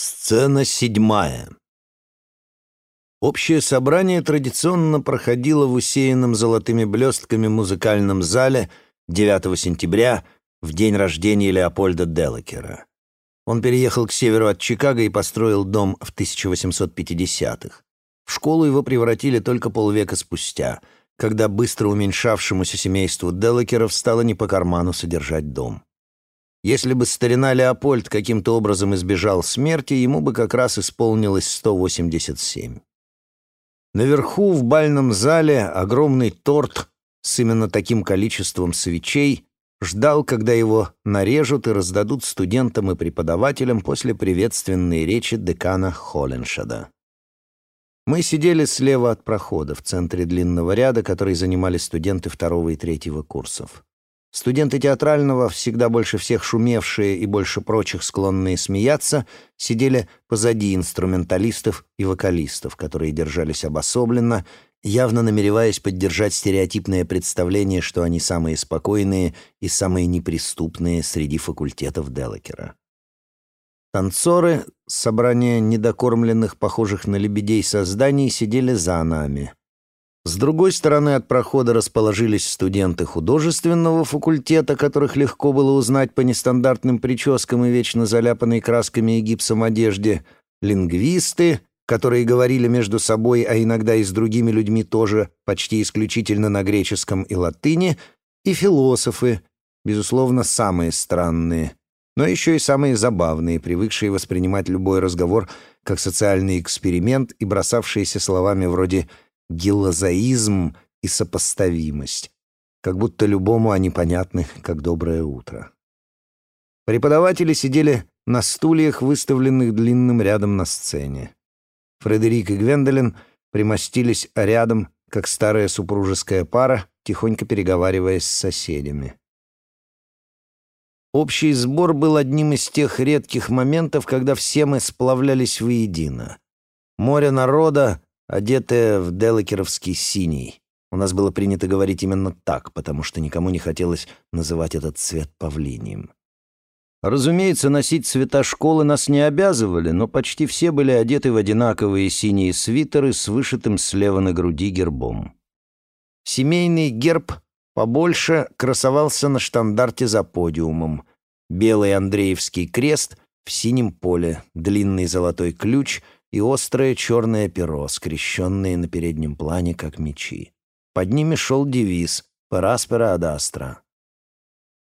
Сцена седьмая. Общее собрание традиционно проходило в усеянном золотыми блестками музыкальном зале 9 сентября, в день рождения Леопольда Делакера. Он переехал к северу от Чикаго и построил дом в 1850-х. В школу его превратили только полвека спустя, когда быстро уменьшавшемуся семейству Делакеров стало не по карману содержать дом. Если бы старина Леопольд каким-то образом избежал смерти, ему бы как раз исполнилось 187. Наверху в бальном зале огромный торт с именно таким количеством свечей ждал, когда его нарежут и раздадут студентам и преподавателям после приветственной речи декана Холленшада. Мы сидели слева от прохода, в центре длинного ряда, который занимали студенты второго и третьего курсов. Студенты театрального, всегда больше всех шумевшие и больше прочих склонные смеяться, сидели позади инструменталистов и вокалистов, которые держались обособленно, явно намереваясь поддержать стереотипное представление, что они самые спокойные и самые неприступные среди факультетов Делакера. Танцоры, собрание недокормленных, похожих на лебедей созданий, сидели за нами — с другой стороны от прохода расположились студенты художественного факультета, которых легко было узнать по нестандартным прическам и вечно заляпанной красками и гипсом одежде, лингвисты, которые говорили между собой, а иногда и с другими людьми тоже, почти исключительно на греческом и латыни, и философы, безусловно, самые странные, но еще и самые забавные, привыкшие воспринимать любой разговор как социальный эксперимент и бросавшиеся словами вроде «вы» гилозаизм и сопоставимость, как будто любому они понятны, как доброе утро. Преподаватели сидели на стульях, выставленных длинным рядом на сцене. Фредерик и Гвендолин примостились рядом, как старая супружеская пара, тихонько переговариваясь с соседями. Общий сбор был одним из тех редких моментов, когда все мы сплавлялись воедино. Море народа одетая в делакеровский синий. У нас было принято говорить именно так, потому что никому не хотелось называть этот цвет павлинием. Разумеется, носить цвета школы нас не обязывали, но почти все были одеты в одинаковые синие свитеры с вышитым слева на груди гербом. Семейный герб побольше красовался на штандарте за подиумом. Белый Андреевский крест в синем поле, длинный золотой ключ — и острое черное перо, скрещенные на переднем плане, как мечи. Под ними шел девиз «Параспера ад астра».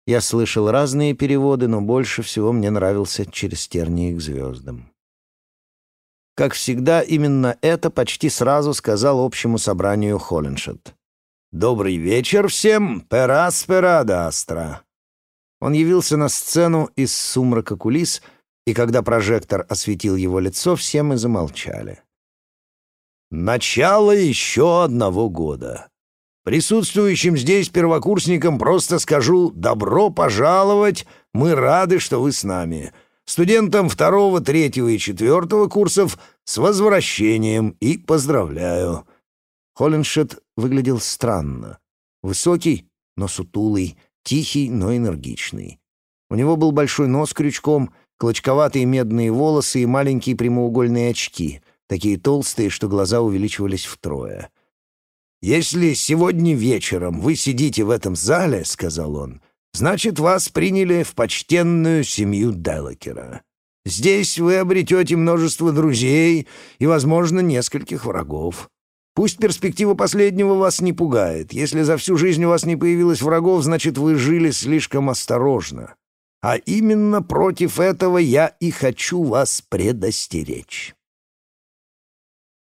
Я слышал разные переводы, но больше всего мне нравился «Через тернии к звездам». Как всегда, именно это почти сразу сказал общему собранию Холленшет. «Добрый вечер всем! Пераспера астра!» Он явился на сцену из сумрака кулис — и когда прожектор осветил его лицо, все мы замолчали. Начало еще одного года. Присутствующим здесь первокурсникам просто скажу «добро пожаловать», мы рады, что вы с нами. Студентам второго, третьего и четвертого курсов с возвращением и поздравляю. Холлиншет выглядел странно. Высокий, но сутулый, тихий, но энергичный. У него был большой нос крючком — клочковатые медные волосы и маленькие прямоугольные очки, такие толстые, что глаза увеличивались втрое. «Если сегодня вечером вы сидите в этом зале, — сказал он, — значит, вас приняли в почтенную семью Делакера. Здесь вы обретете множество друзей и, возможно, нескольких врагов. Пусть перспектива последнего вас не пугает. Если за всю жизнь у вас не появилось врагов, значит, вы жили слишком осторожно. А именно против этого я и хочу вас предостеречь».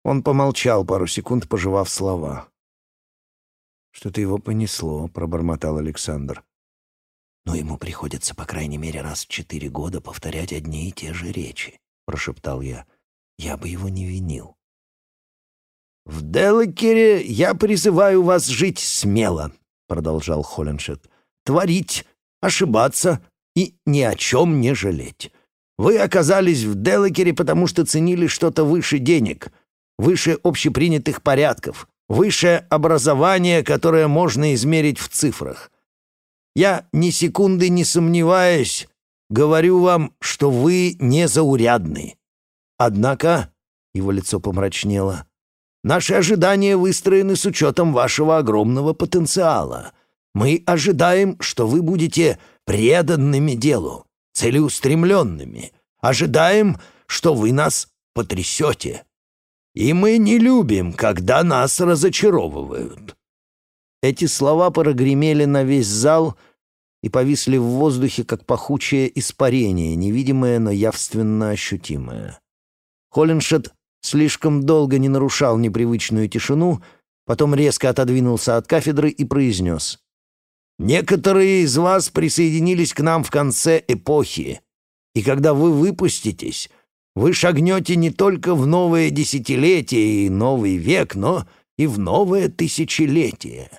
Он помолчал пару секунд, пожевав слова. «Что-то его понесло», — пробормотал Александр. «Но ему приходится, по крайней мере, раз в четыре года повторять одни и те же речи», — прошептал я. «Я бы его не винил». «В Делакере я призываю вас жить смело», — продолжал Холленшет. «Творить, ошибаться, и ни о чем не жалеть. Вы оказались в Делакере, потому что ценили что-то выше денег, выше общепринятых порядков, высшее образование, которое можно измерить в цифрах. Я ни секунды не сомневаюсь, говорю вам, что вы не заурядны, Однако, его лицо помрачнело, наши ожидания выстроены с учетом вашего огромного потенциала. Мы ожидаем, что вы будете преданными делу, целеустремленными. Ожидаем, что вы нас потрясете. И мы не любим, когда нас разочаровывают». Эти слова прогремели на весь зал и повисли в воздухе, как пахучее испарение, невидимое, но явственно ощутимое. Холлиншет слишком долго не нарушал непривычную тишину, потом резко отодвинулся от кафедры и произнес. «Некоторые из вас присоединились к нам в конце эпохи, и когда вы выпуститесь, вы шагнете не только в новое десятилетие и новый век, но и в новое тысячелетие.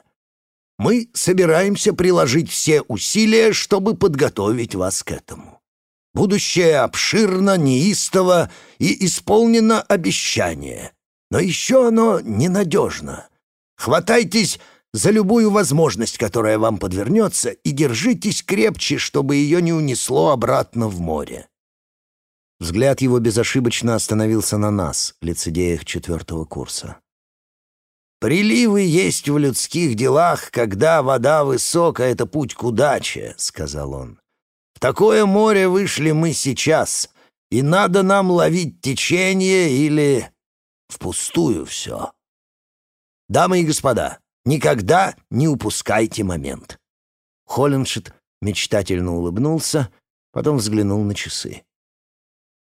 Мы собираемся приложить все усилия, чтобы подготовить вас к этому. Будущее обширно, неистово и исполнено обещание, но еще оно ненадежно. Хватайтесь за любую возможность, которая вам подвернется, и держитесь крепче, чтобы ее не унесло обратно в море. Взгляд его безошибочно остановился на нас, лицедеях четвертого курса. «Приливы есть в людских делах, когда вода высокая — это путь к удаче», — сказал он. «В такое море вышли мы сейчас, и надо нам ловить течение или впустую все. Дамы и господа, никогда не упускайте момент». Холленшит мечтательно улыбнулся, потом взглянул на часы.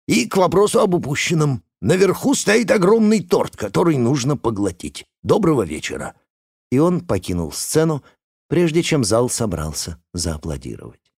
И к вопросу об упущенном. Наверху стоит огромный торт, который нужно поглотить. Доброго вечера!» И он покинул сцену, прежде чем зал собрался зааплодировать.